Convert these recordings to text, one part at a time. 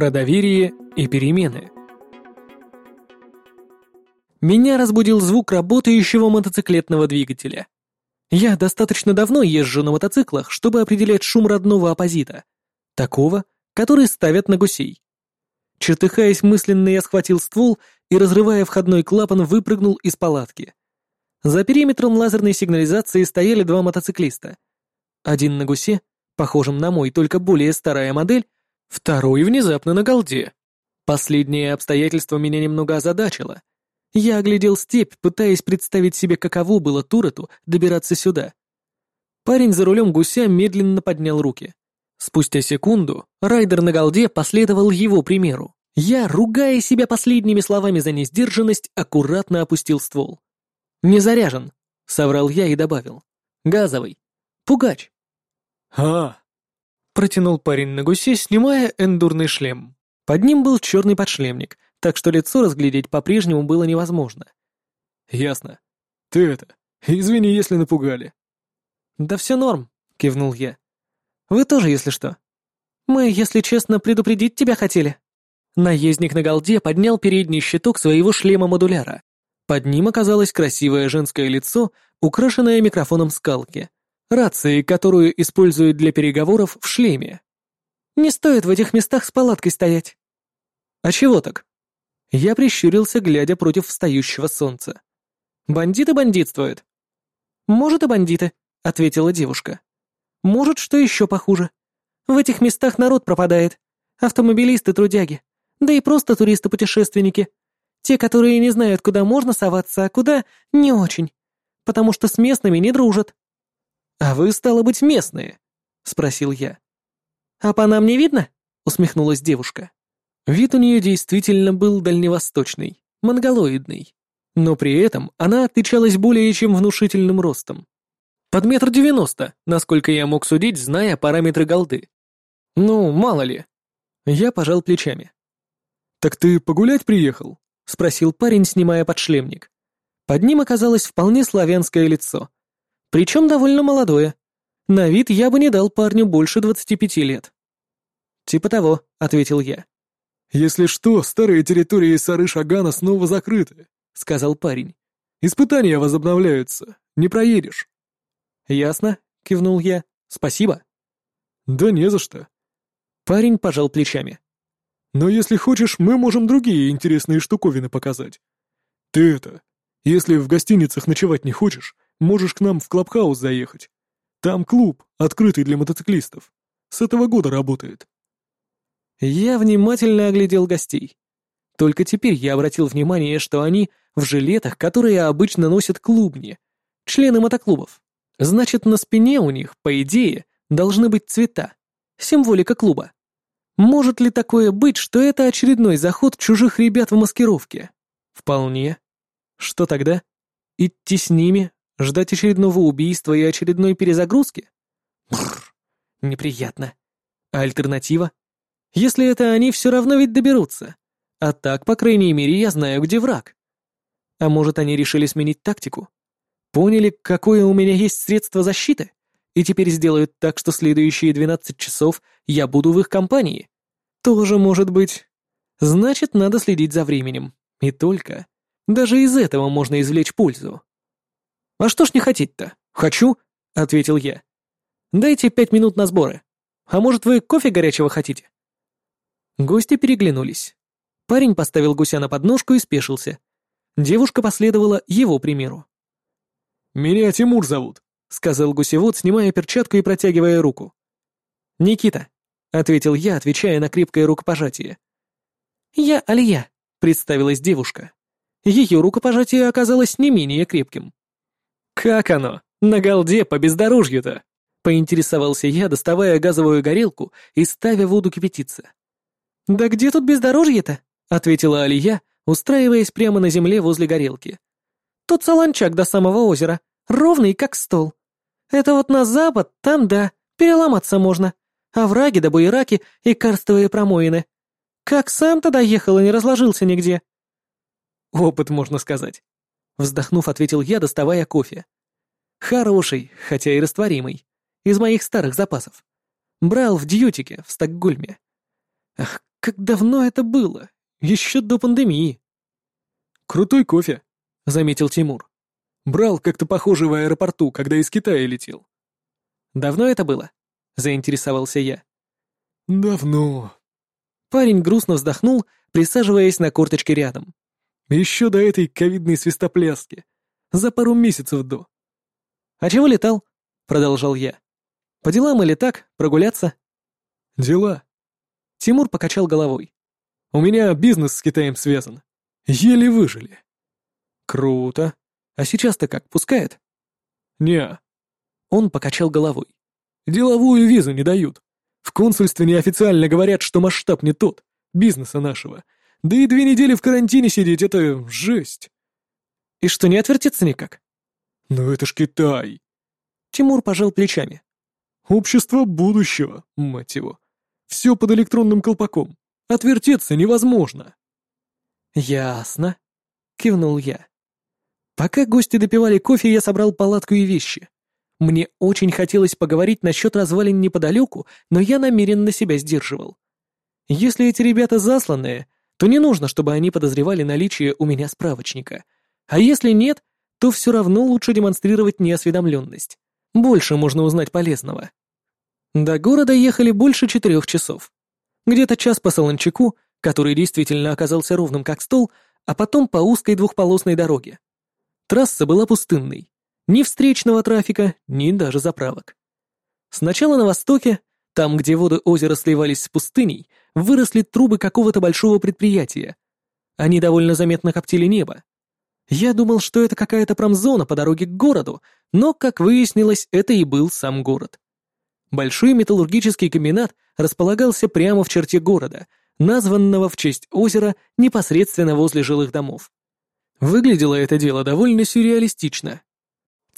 Про доверие и перемены. Меня разбудил звук работающего мотоциклетного двигателя. Я достаточно давно езжу на мотоциклах, чтобы определять шум родного оппозита. Такого, который ставят на гусей. Чертыхаясь мысленно, я схватил ствол и, разрывая входной клапан, выпрыгнул из палатки. За периметром лазерной сигнализации стояли два мотоциклиста. Один на гусе, похожем на мой, только более старая модель, второй внезапно на голде. Последнее обстоятельство меня немного озадачило. Я оглядел степь, пытаясь представить себе, каково было Турету добираться сюда. Парень за рулем гуся медленно поднял руки. Спустя секунду райдер на голде последовал его примеру. Я, ругая себя последними словами за несдержанность, аккуратно опустил ствол. «Не заряжен», — соврал я и добавил. «Газовый. Пугач». «А!» — протянул парень на гусе, снимая эндурный шлем. Под ним был черный подшлемник, так что лицо разглядеть по-прежнему было невозможно. «Ясно. Ты это, извини, если напугали». «Да все норм», — кивнул я. Вы тоже, если что. Мы, если честно, предупредить тебя хотели». Наездник на голде поднял передний щиток своего шлема-модуляра. Под ним оказалось красивое женское лицо, украшенное микрофоном скалки, рацией, которую используют для переговоров в шлеме. «Не стоит в этих местах с палаткой стоять». «А чего так?» Я прищурился, глядя против встающего солнца. «Бандиты бандитствуют». «Может, и бандиты», — ответила девушка. Может, что еще похуже. В этих местах народ пропадает. Автомобилисты-трудяги. Да и просто туристы-путешественники. Те, которые не знают, куда можно соваться, а куда — не очень. Потому что с местными не дружат. «А вы, стало быть, местные?» — спросил я. «А по нам не видно?» — усмехнулась девушка. Вид у нее действительно был дальневосточный, монголоидный. Но при этом она отличалась более чем внушительным ростом. Под метр девяносто, насколько я мог судить, зная параметры голды. Ну, мало ли. Я пожал плечами. «Так ты погулять приехал?» — спросил парень, снимая подшлемник. Под ним оказалось вполне славянское лицо. Причем довольно молодое. На вид я бы не дал парню больше двадцати пяти лет. «Типа того», — ответил я. «Если что, старые территории Сары-Шагана снова закрыты», — сказал парень. «Испытания возобновляются. Не проедешь». «Ясно», — кивнул я. «Спасибо». «Да не за что». Парень пожал плечами. «Но если хочешь, мы можем другие интересные штуковины показать. Ты это, если в гостиницах ночевать не хочешь, можешь к нам в Клабхаус заехать. Там клуб, открытый для мотоциклистов. С этого года работает». Я внимательно оглядел гостей. Только теперь я обратил внимание, что они в жилетах, которые обычно носят клубни, члены мотоклубов. Значит, на спине у них, по идее, должны быть цвета, символика клуба. Может ли такое быть, что это очередной заход чужих ребят в маскировке? Вполне. Что тогда? Идти с ними, ждать очередного убийства и очередной перезагрузки? Бррр, неприятно. А альтернатива? Если это они, все равно ведь доберутся. А так, по крайней мере, я знаю, где враг. А может, они решили сменить тактику? Поняли, какое у меня есть средство защиты? И теперь сделают так, что следующие 12 часов я буду в их компании? Тоже может быть. Значит, надо следить за временем. И только. Даже из этого можно извлечь пользу. «А что ж не хотеть-то? Хочу», — ответил я. «Дайте пять минут на сборы. А может, вы кофе горячего хотите?» Гости переглянулись. Парень поставил гуся на подножку и спешился. Девушка последовала его примеру. «Меня Тимур зовут», — сказал гусевод, снимая перчатку и протягивая руку. «Никита», — ответил я, отвечая на крепкое рукопожатие. «Я Алия», — представилась девушка. Ее рукопожатие оказалось не менее крепким. «Как оно? На голде по бездорожью-то?» — поинтересовался я, доставая газовую горелку и ставя воду кипятиться. «Да где тут бездорожье-то?» — ответила Алия, устраиваясь прямо на земле возле горелки. Тут солончак до самого озера, ровный, как стол. Это вот на запад, там да, переломаться можно. Овраги да буераки и карстовые промоины. Как сам тогда ехал и не разложился нигде?» «Опыт, можно сказать», — вздохнув, ответил я, доставая кофе. «Хороший, хотя и растворимый, из моих старых запасов. Брал в дьютике в Стокгольме. Ах, Как давно это было? Еще до пандемии. «Крутой кофе», — заметил Тимур. «Брал как-то похожий в аэропорту, когда из Китая летел». «Давно это было?» — заинтересовался я. «Давно». Парень грустно вздохнул, присаживаясь на корточке рядом. «Еще до этой ковидной свистопляски. За пару месяцев до». «А чего летал?» — продолжал я. «По делам или так, прогуляться?» «Дела». Тимур покачал головой. «У меня бизнес с Китаем связан. Еле выжили». «Круто. А сейчас-то как, пускает?» «Не». Он покачал головой. «Деловую визу не дают. В консульстве неофициально говорят, что масштаб не тот, бизнеса нашего. Да и две недели в карантине сидеть — это жесть. И что, не отвертеться никак? Ну это ж Китай. Тимур пожал плечами. Общество будущего, мать его. Все под электронным колпаком. Отвертеться невозможно. Ясно. Кивнул я. Пока гости допивали кофе, я собрал палатку и вещи. Мне очень хотелось поговорить насчет развалин неподалеку, но я намеренно себя сдерживал. Если эти ребята засланные, то не нужно, чтобы они подозревали наличие у меня справочника. А если нет, то все равно лучше демонстрировать неосведомленность. Больше можно узнать полезного. До города ехали больше четырех часов. Где-то час по Солончаку, который действительно оказался ровным как стол, а потом по узкой двухполосной дороге. Трасса была пустынной. Ни встречного трафика, ни даже заправок. Сначала на востоке, там, где воды озера сливались с пустыней, выросли трубы какого-то большого предприятия. Они довольно заметно коптили небо. Я думал, что это какая-то промзона по дороге к городу, но, как выяснилось, это и был сам город. Большой металлургический комбинат располагался прямо в черте города, названного в честь озера непосредственно возле жилых домов. Выглядело это дело довольно сюрреалистично.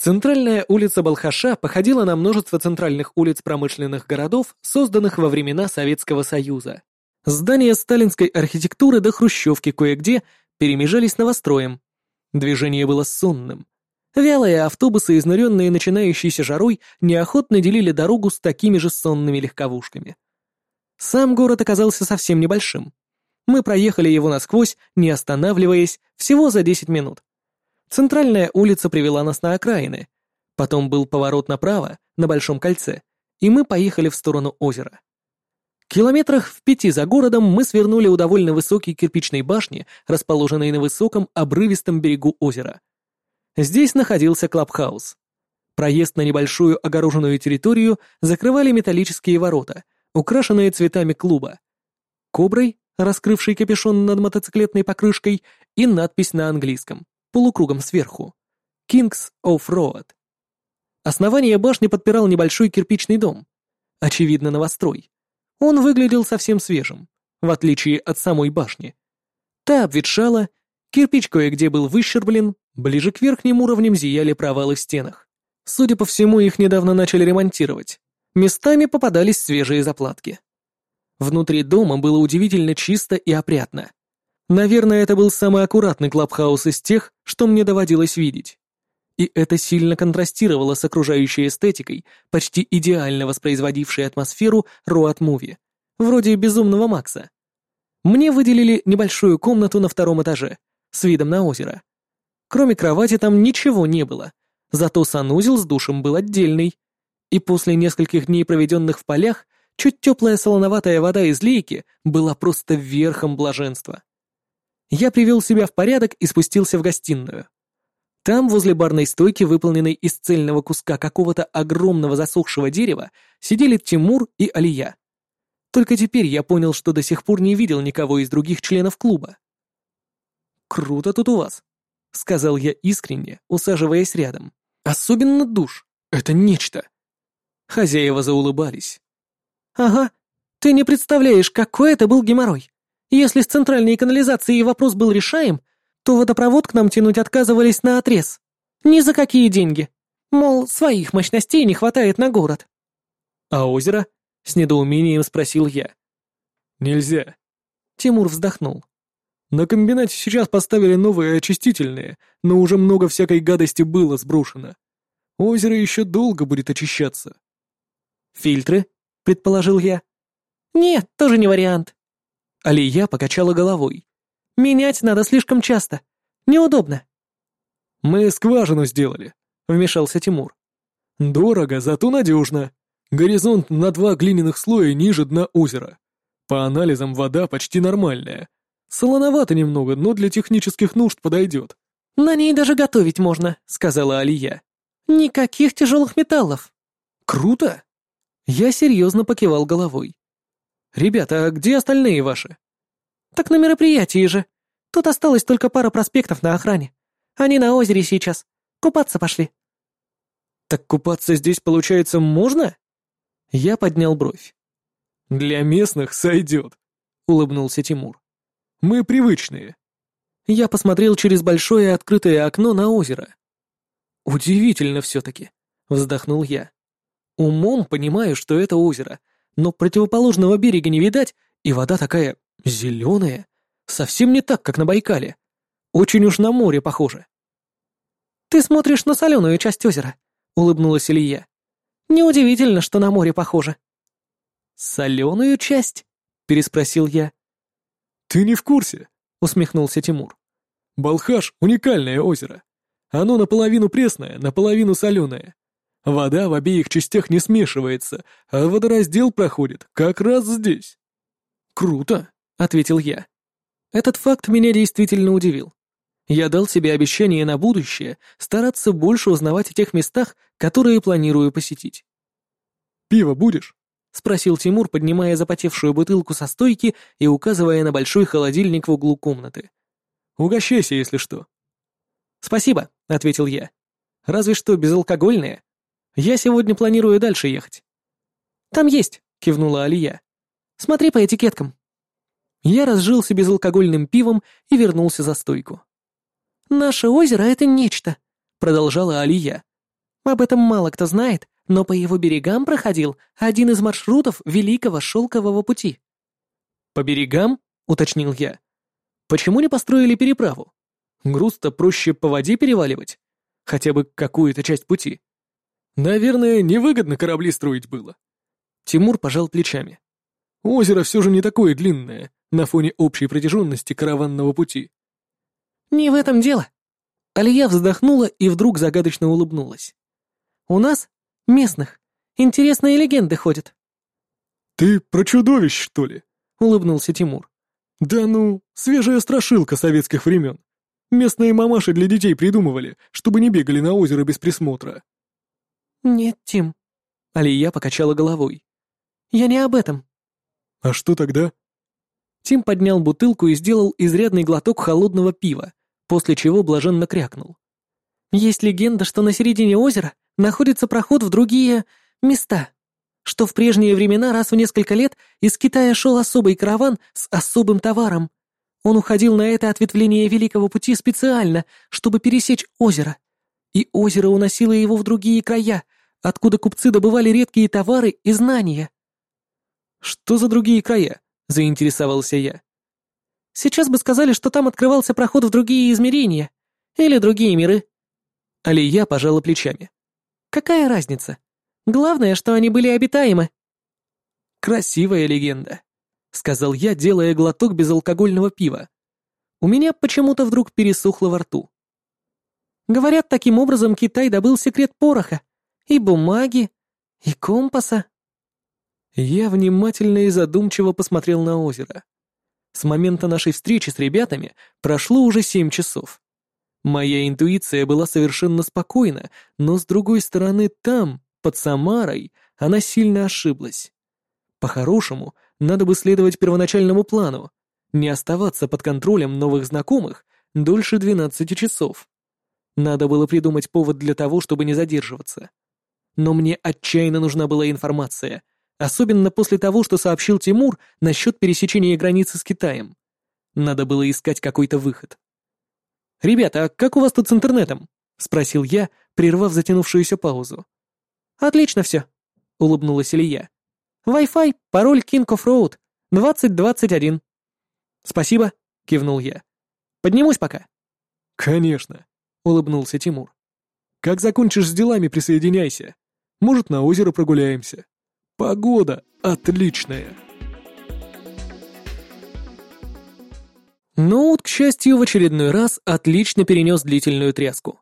Центральная улица Балхаша походила на множество центральных улиц промышленных городов, созданных во времена Советского Союза. Здания сталинской архитектуры до хрущевки кое-где перемежались новостроем. Движение было сонным. Вялые автобусы, изнуренные начинающейся жарой, неохотно делили дорогу с такими же сонными легковушками. Сам город оказался совсем небольшим. Мы проехали его насквозь, не останавливаясь, всего за 10 минут. Центральная улица привела нас на окраины. Потом был поворот направо, на Большом кольце, и мы поехали в сторону озера. Километрах в пяти за городом мы свернули у довольно высокой кирпичной башни, расположенной на высоком обрывистом берегу озера. Здесь находился клабхаус. Проезд на небольшую огороженную территорию закрывали металлические ворота, украшенные цветами клуба. Коброй, раскрывшей капюшон над мотоциклетной покрышкой, и надпись на английском полукругом сверху. Kings of Road. Основание башни подпирал небольшой кирпичный дом. Очевидно, новострой. Он выглядел совсем свежим, в отличие от самой башни. Та обветшала, кирпич кое-где был выщерблен, ближе к верхним уровням зияли провалы в стенах. Судя по всему, их недавно начали ремонтировать. Местами попадались свежие заплатки. Внутри дома было удивительно чисто и опрятно. Наверное, это был самый аккуратный клабхаус из тех, что мне доводилось видеть. И это сильно контрастировало с окружающей эстетикой, почти идеально воспроизводившей атмосферу роад-муви, вроде «Безумного Макса». Мне выделили небольшую комнату на втором этаже, с видом на озеро. Кроме кровати там ничего не было, зато санузел с душем был отдельный. И после нескольких дней, проведенных в полях, чуть теплая солоноватая вода из лейки была просто верхом блаженства. Я привел себя в порядок и спустился в гостиную. Там, возле барной стойки, выполненной из цельного куска какого-то огромного засохшего дерева, сидели Тимур и Алия. Только теперь я понял, что до сих пор не видел никого из других членов клуба. «Круто тут у вас», — сказал я искренне, усаживаясь рядом. «Особенно душ. Это нечто». Хозяева заулыбались. «Ага, ты не представляешь, какой это был геморрой. Если с центральной канализацией вопрос был решаем, то водопровод к нам тянуть отказывались на отрез. Ни за какие деньги. Мол, своих мощностей не хватает на город. «А озеро?» — с недоумением спросил я. «Нельзя». Тимур вздохнул. «На комбинате сейчас поставили новые очистительные, но уже много всякой гадости было сброшено. Озеро еще долго будет очищаться». «Фильтры?» — предположил я. «Нет, тоже не вариант. Алия покачала головой. «Менять надо слишком часто. Неудобно». «Мы скважину сделали», — вмешался Тимур. «Дорого, зато надежно. Горизонт на два глиняных слоя ниже дна озера. По анализам вода почти нормальная. Солоновато немного, но для технических нужд подойдет». «На ней даже готовить можно», — сказала Алия. «Никаких тяжелых металлов». «Круто!» Я серьезно покивал головой. «Ребята, а где остальные ваши?» «Так на мероприятии же. Тут осталось только пара проспектов на охране. Они на озере сейчас. Купаться пошли». «Так купаться здесь, получается, можно?» Я поднял бровь. «Для местных сойдет», — улыбнулся Тимур. «Мы привычные». Я посмотрел через большое открытое окно на озеро. «Удивительно все-таки», — вздохнул я. «Умом понимаю, что это озеро, но противоположного берега не видать, и вода такая зеленая, совсем не так, как на Байкале. Очень уж на море похоже. «Ты смотришь на соленую часть озера», — улыбнулась Илья. «Неудивительно, что на море похоже». «Соленую часть?» — переспросил я. «Ты не в курсе?» — усмехнулся Тимур. «Балхаш — уникальное озеро. Оно наполовину пресное, наполовину соленое. Вода в обеих частях не смешивается, а водораздел проходит как раз здесь». «Круто», — ответил я. Этот факт меня действительно удивил. Я дал себе обещание на будущее стараться больше узнавать о тех местах, которые планирую посетить. «Пиво будешь?» — спросил Тимур, поднимая запотевшую бутылку со стойки и указывая на большой холодильник в углу комнаты. «Угощайся, если что». «Спасибо», — ответил я. «Разве что безалкогольное. Я сегодня планирую дальше ехать». «Там есть», — кивнула Алия. «Смотри по этикеткам». Я разжился безалкогольным пивом и вернулся за стойку. «Наше озеро — это нечто», — продолжала Алия. «Об этом мало кто знает, но по его берегам проходил один из маршрутов Великого Шелкового пути». «По берегам?» — уточнил я. «Почему не построили переправу? Груз-то проще по воде переваливать. Хотя бы какую-то часть пути». Наверное, невыгодно корабли строить было. Тимур пожал плечами. Озеро все же не такое длинное, на фоне общей протяженности караванного пути. Не в этом дело. Алия вздохнула и вдруг загадочно улыбнулась. У нас, местных, интересные легенды ходят. Ты про чудовищ, что ли? Улыбнулся Тимур. Да ну, свежая страшилка советских времен. Местные мамаши для детей придумывали, чтобы не бегали на озеро без присмотра. «Нет, Тим». Алия покачала головой. «Я не об этом». «А что тогда?» Тим поднял бутылку и сделал изрядный глоток холодного пива, после чего блаженно крякнул. «Есть легенда, что на середине озера находится проход в другие... места, что в прежние времена раз в несколько лет из Китая шел особый караван с особым товаром. Он уходил на это ответвление Великого Пути специально, чтобы пересечь озеро. И озеро уносило его в другие края, откуда купцы добывали редкие товары и знания. «Что за другие края?» — заинтересовался я. «Сейчас бы сказали, что там открывался проход в другие измерения. Или другие миры». Алия пожала плечами. «Какая разница? Главное, что они были обитаемы». «Красивая легенда», — сказал я, делая глоток безалкогольного пива. У меня почему-то вдруг пересохло во рту. Говорят, таким образом Китай добыл секрет пороха, и бумаги, и компаса. Я внимательно и задумчиво посмотрел на озеро. С момента нашей встречи с ребятами прошло уже семь часов. Моя интуиция была совершенно спокойна, но с другой стороны там, под Самарой, она сильно ошиблась. По-хорошему, надо бы следовать первоначальному плану, не оставаться под контролем новых знакомых дольше 12 часов. Надо было придумать повод для того, чтобы не задерживаться но мне отчаянно нужна была информация, особенно после того, что сообщил Тимур насчет пересечения границы с Китаем. Надо было искать какой-то выход. «Ребята, а как у вас тут с интернетом?» — спросил я, прервав затянувшуюся паузу. «Отлично все», — улыбнулась Илья. «Wi-Fi, пароль King of Road, 2021». «Спасибо», — кивнул я. «Поднимусь пока». «Конечно», — улыбнулся Тимур. «Как закончишь с делами, присоединяйся». Может, на озеро прогуляемся. Погода отличная. Ноут, к счастью, в очередной раз отлично перенес длительную тряску.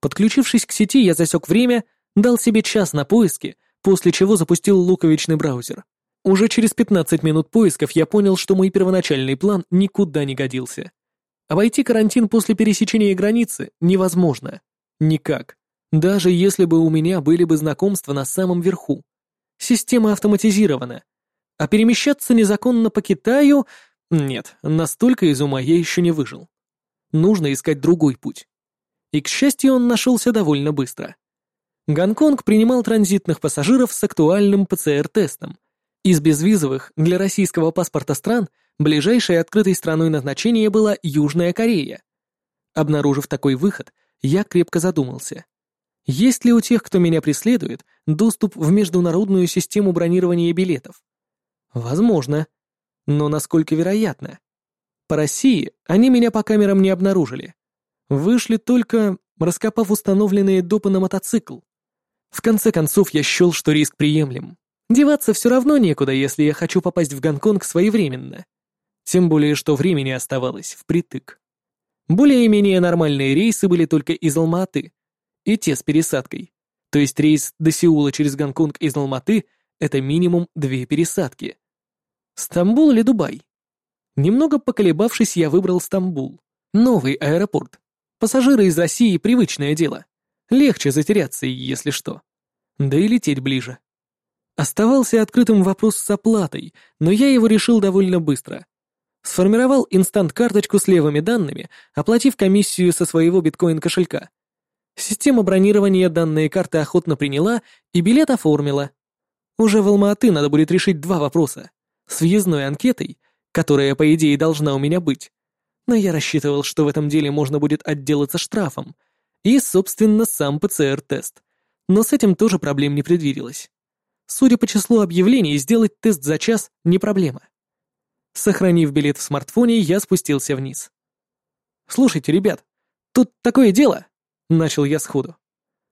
Подключившись к сети, я засек время, дал себе час на поиски, после чего запустил луковичный браузер. Уже через 15 минут поисков я понял, что мой первоначальный план никуда не годился. Обойти карантин после пересечения границы невозможно. Никак. Даже если бы у меня были бы знакомства на самом верху. Система автоматизирована. А перемещаться незаконно по Китаю... Нет, настолько из ума я еще не выжил. Нужно искать другой путь. И, к счастью, он нашелся довольно быстро. Гонконг принимал транзитных пассажиров с актуальным ПЦР-тестом. Из безвизовых для российского паспорта стран ближайшей открытой страной назначения была Южная Корея. Обнаружив такой выход, я крепко задумался. Есть ли у тех, кто меня преследует, доступ в международную систему бронирования билетов? Возможно. Но насколько вероятно? По России они меня по камерам не обнаружили. Вышли только, раскопав установленные допы на мотоцикл. В конце концов, я счел, что риск приемлем. Деваться все равно некуда, если я хочу попасть в Гонконг своевременно. Тем более, что времени оставалось впритык. Более-менее нормальные рейсы были только из Алматы, и те с пересадкой. То есть рейс до Сеула через Гонконг из Алматы — это минимум две пересадки. Стамбул или Дубай? Немного поколебавшись, я выбрал Стамбул. Новый аэропорт. Пассажиры из России — привычное дело. Легче затеряться, если что. Да и лететь ближе. Оставался открытым вопрос с оплатой, но я его решил довольно быстро. Сформировал инстант-карточку с левыми данными, оплатив комиссию со своего биткоин-кошелька. Система бронирования данные карты охотно приняла и билет оформила. Уже в Алма-Аты надо будет решить два вопроса. С въездной анкетой, которая, по идее, должна у меня быть, но я рассчитывал, что в этом деле можно будет отделаться штрафом, и, собственно, сам ПЦР-тест. Но с этим тоже проблем не предвиделось. Судя по числу объявлений, сделать тест за час не проблема. Сохранив билет в смартфоне, я спустился вниз. «Слушайте, ребят, тут такое дело!» — начал я сходу.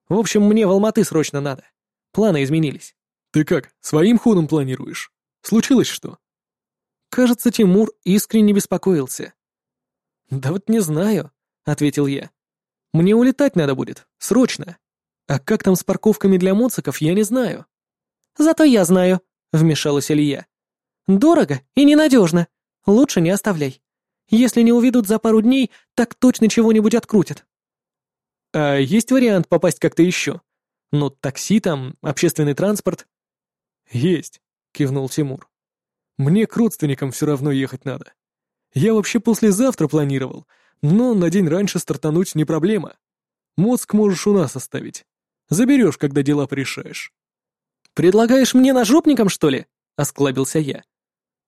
«В общем, мне в Алматы срочно надо. Планы изменились». «Ты как, своим ходом планируешь? Случилось что?» Кажется, Тимур искренне беспокоился. «Да вот не знаю», — ответил я. «Мне улетать надо будет, срочно. А как там с парковками для моциков, я не знаю». «Зато я знаю», — вмешалась Илья. «Дорого и ненадежно. Лучше не оставляй. Если не уведут за пару дней, так точно чего-нибудь открутят». «А есть вариант попасть как-то еще? Ну, такси там, общественный транспорт?» «Есть», — кивнул Тимур. «Мне к родственникам все равно ехать надо. Я вообще послезавтра планировал, но на день раньше стартануть не проблема. Мозг можешь у нас оставить. Заберешь, когда дела порешаешь». «Предлагаешь мне ножопником, что ли?» — осклабился я.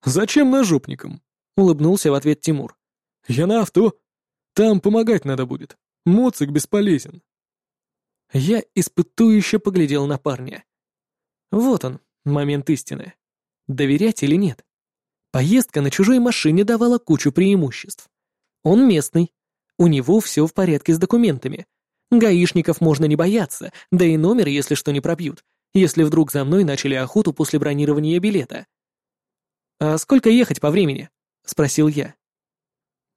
«Зачем ножопником?» — улыбнулся в ответ Тимур. «Я на авто. Там помогать надо будет. Моцик бесполезен». Я испытующе поглядел на парня. Вот он, момент истины. Доверять или нет? Поездка на чужой машине давала кучу преимуществ. Он местный. У него все в порядке с документами. Гаишников можно не бояться, да и номер, если что, не пробьют, если вдруг за мной начали охоту после бронирования билета. «А сколько ехать по времени?» — спросил я.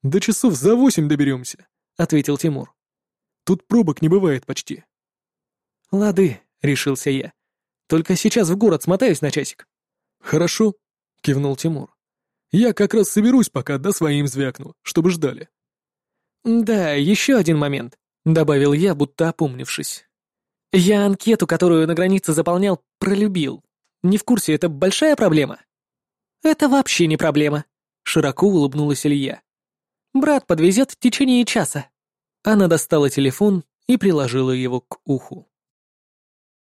«До часов за восемь доберемся», — ответил Тимур. «Тут пробок не бывает почти». «Лады», — решился я. «Только сейчас в город смотаюсь на часик». «Хорошо», — кивнул Тимур. Я как раз соберусь пока, да своим звякну, чтобы ждали». «Да, еще один момент», — добавил я, будто опомнившись. «Я анкету, которую на границе заполнял, пролюбил. Не в курсе, это большая проблема?» «Это вообще не проблема», — широко улыбнулась Илья. «Брат подвезет в течение часа». Она достала телефон и приложила его к уху.